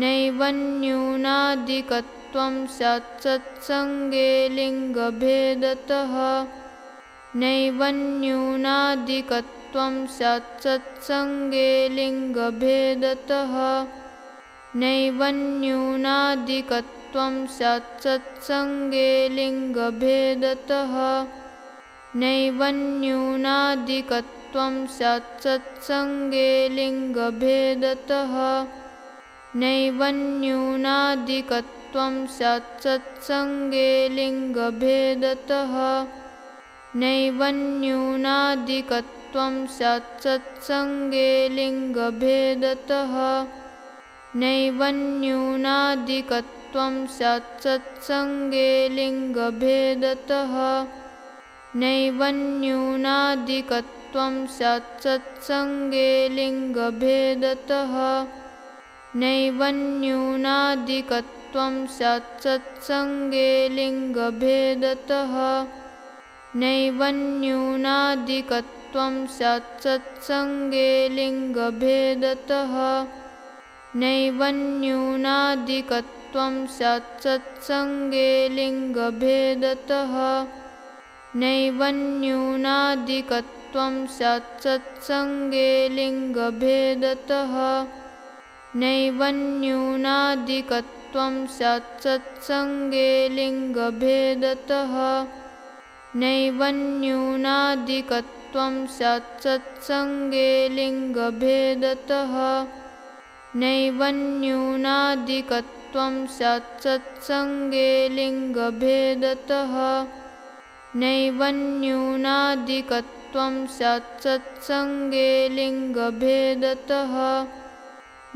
नैवन्यूनादिकत्वं स्यात्सत्सङ्गे लिङ्गभेदतः। नैवन्यूनादिकत्वं स्यात्सत्सङ्गे लिङ्गभेदतः। नैवन्यूनादिकत्वं स्यात्सत्सङ्गे लिङ्गभेदतः। नैवन्यूनादिकत्वं स्यात्सत्सङ्गे लिङ्गभेदतः नैवन्यूनादिकत्वं स्यात्सत्सङ्गे लिङ्गभेदतः। नैवन्यूनादिकत्वं स्यात्सत्सङ्गे लिङ्गभेदतः। नैवन्यूनादिकत्वं स्यात्सत्सङ्गे लिङ्गभेदतः। नैवन्यूनादिकत्वं स्यात्सत्सङ्गे लिङ्गभेदतः नैवन्यूनादिकत्वं स्यात्सत्सङ्गे लिङ्गभेदतः। नैवन्यूनादिकत्वं स्यात्सत्सङ्गे लिङ्गभेदतः। नैवन्यूनादिकत्वं स्यात्सत्सङ्गे लिङ्गभेदतः। नैवन्यूनादिकत्वं स्यात्सत्सङ्गे लिङ्गभेदतः नैवन्यूनादिकत्वं स्यात्सत्सङ्गे लिङ्गभेदतः। नैवन्यूनादिकत्वं स्यात्सत्सङ्गे लिङ्गभेदतः। नैवन्यूनादिकत्वं स्यात्सत्सङ्गे लिङ्गभेदतः। नैवन्यूनादिकत्वं स्यात्सत्सङ्गे लिङ्गभेदतः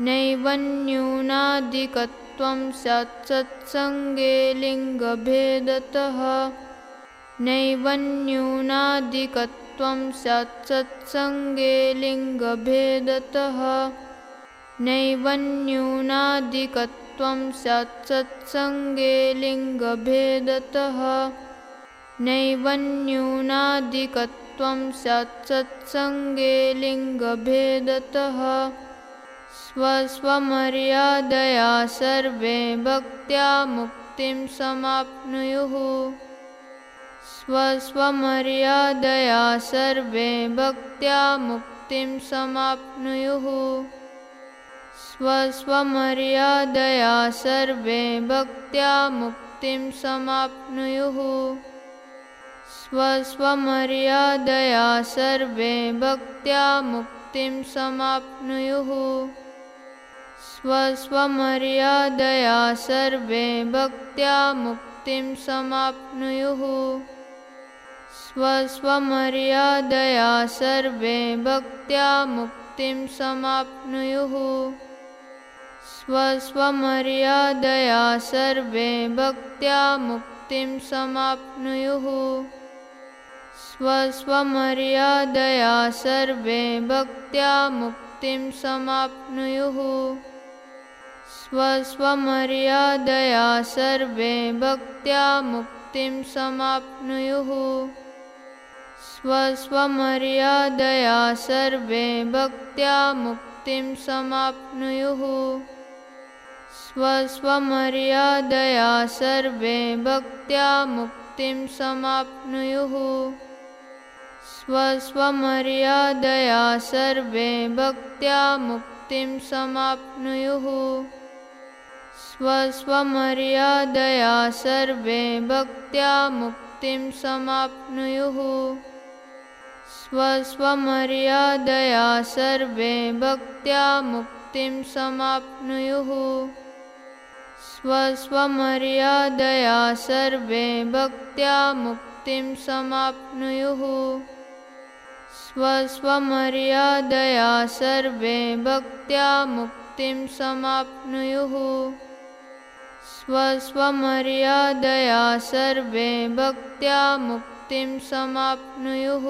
नैवन्यूनादिकत्वं स्यात्सत्सङ्गे लिङ्गभेदतः। नैवन्यूनादिकत्वं स्यात्सत्सङ्गे लिङ्गभेदतः। नैवन्यूनादिकत्वं स्यात्सत्सङ्गे लिङ्गभेदतः। नैवन्यूनादिकत्वं स्यात्सत्सङ्गे लिङ्गभेदतः स्वस्वमर्यादया सर्वे भक्त्या मुक्तिं समाप्नुयुः। स्वस्वमर्यादया सर्वे भक्त्या मुक्तिं समाप्नुयुः। स्वस्वमर्यादया सर्वे भक्त्या मुक्तिं समाप्नुयुः। स्वस्वमर्यादया सर्वे भक्त्या मुक्तिं समाप्नुयुः स्वस्वमर्यादया सर्वे भक्त्या मुक्तिं समाप्नुयुः। स्वस्वमर्यादया सर्वे भक्त्या मुक्तिं समाप्नुयुः। स्वस्वमर्यादया सर्वे भक्त्या मुक्तिं समाप्नुयुः। स्वस्वमर्यादया सर्वे भक्त्या मुक्तिं समाप्नुयुः स्वस्वमर्यादया सर्वे भक्त्या मुक्तिं समाप्नुयुः। स्वस्वमर्यादया सर्वे भक्त्या मुक्तिं समाप्नुयुः। स्वस्वमर्यादया सर्वे भक्त्या मुक्तिं समाप्नुयुः। स्वस्वमर्यादया सर्वे भक्त्या मुक्तिं समाप्नुयुः स्वस्वमर्यादया सर्वे भक्त्या मुक्तिं समाप्नुयुः। स्वस्वमर्यादया सर्वे भक्त्या मुक्तिं समाप्नुयुः। स्वस्वमर्यादया सर्वे भक्त्या मुक्तिं समाप्नुयुः। स्वस्वमर्यादया सर्वे भक्त्या मुक्तिं समाप्नुयुः स्वस्वमर्यादया सर्वे भक्त्या मुक्तिं समाप्नुयुः।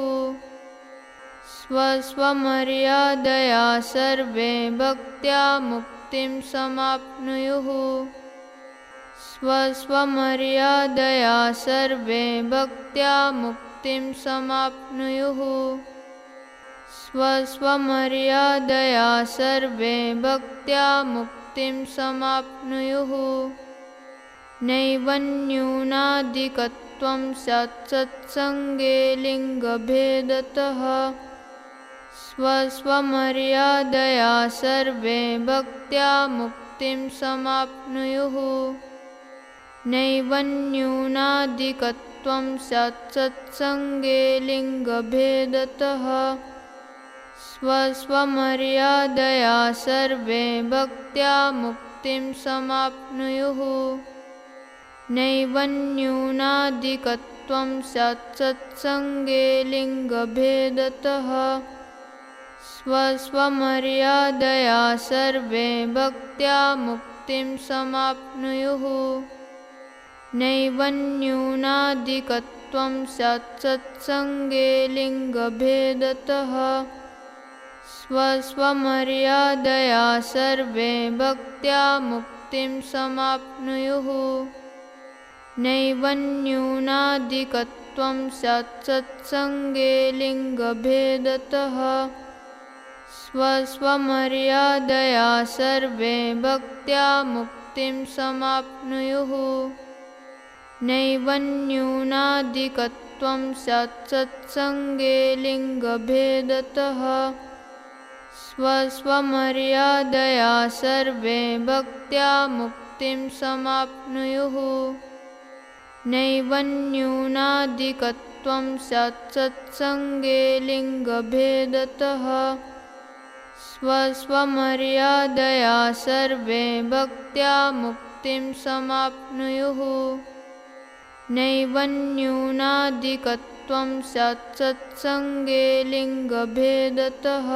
स्वस्वमर्यादया सर्वे भक्त्या मुक्तिं समाप्नुयुः। स्वस्वमर्यादया सर्वे भक्त्या मुक्तिं समाप्नुयुः। स्वस्वमर्यादया सर्वे भक्त्या मुक्तिं समाप्नुयुः नैव न्यूनाधिकत्वं सत्सत्सङ्गे लिङ्गभेदतः स्वस्वमर्यादया सर्वे भक्त्या मुक्तिं समाप्नुयुः। नैव न्यूनाधिकत्वं सत्सत्सङ्गे लिङ्गभेदतः स्वस्वमर्यादया सर्वे भक्त्या मुक्तिं समाप्नुयुः नैव न्यूनाधिकत्वं सत्सत्सङ्गे लिङ्गभेदतः स्वस्वमर्यादया सर्वे भक्त्या मुक्तिं समाप्नुयुः। नैव न्यूनाधिकत्वं सत्सत्सङ्गे लिङ्गभेदतः स्वस्वमर्यादया सर्वे भक्त्या मुक्तिं समाप्नुयुः नैव न्यूनाधिकत्वं सत्सत्सङ्गे लिङ्गभेदतः स्वस्वमर्यादया सर्वे भक्त्या मुक्तिं समाप्नुयुः। नैव न्यूनाधिकत्वं सत्सत्सङ्गे लिङ्गभेदतः स्वस्वमर्यादया सर्वे भक्त्या मुक्तिं समाप्नुयुः नैव न्यूनाधिकत्वं सत्सत्सङ्गे लिङ्गभेदतः स्वस्वमर्यादया सर्वे भक्त्या मुक्तिं समाप्नुयुः। नैव न्यूनाधिकत्वं सत्सत्सङ्गे लिङ्गभेदतः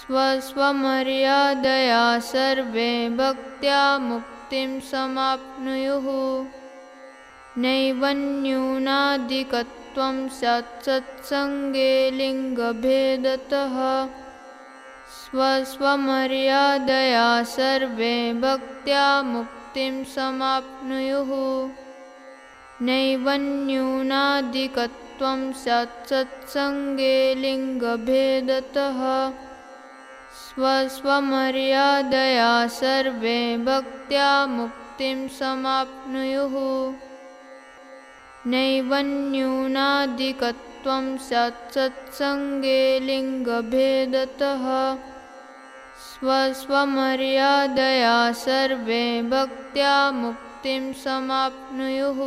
स्वस्वमर्यादया सर्वे भक्त्या मुक्तिं समाप्नुयुः नैव न्यूनाधिकत्वं सत्सत्सङ्गे लिङ्गभेदतः स्वस्वमर्यादया सर्वे भक्त्या मुक्तिं समाप्नुयुः। नैव न्यूनाधिकत्वं सत्सत्सङ्गे लिङ्गभेदतः स्वस्वमर्यादया सर्वे भक्त्या मुक्तिं समाप्नुयुः नैव न्यूनाधिकत्वं सत्सत्सङ्गे लिङ्गभेदतः स्वस्वमर्यादया सर्वे भक्त्या मुक्तिं समाप्नुयुः।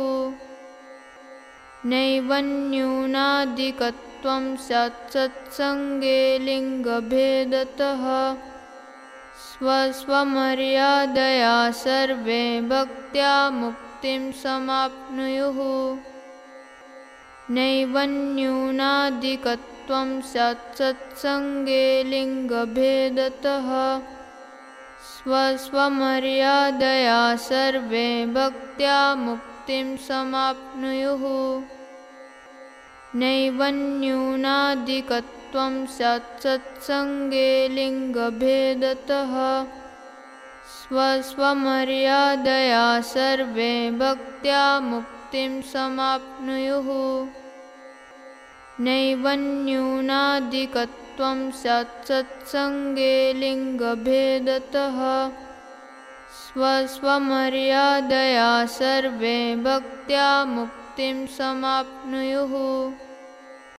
नैव न्यूनाधिकत्वं सत्सत्सङ्गे लिङ्गभेदतः स्वस्वमर्यादया सर्वे भक्त्या मुक्तिं समाप्नुयुः। नैव न्यूनाधिकत्वं सत्सत्सङ्गे लिङ्गभेदतः। स्वस्वमर्यादया सर्वे भक्त्या मुक्तिं समाप्नुयुः। नैव न्यूनाधिकत्वं सत्सत्सङ्गे लिङ्गभेदतः स्वस्वमर्यादया, सर्वे भक्त्या मुक्तिं समाप्नुयुः। नैव न्यूनाधिकत्वं सत्सत्सङ्गे लिङ्गभेदतः। स्वस्वमर्यादया सर्वे भक्त्या मुक्तिं समाप्नुयुः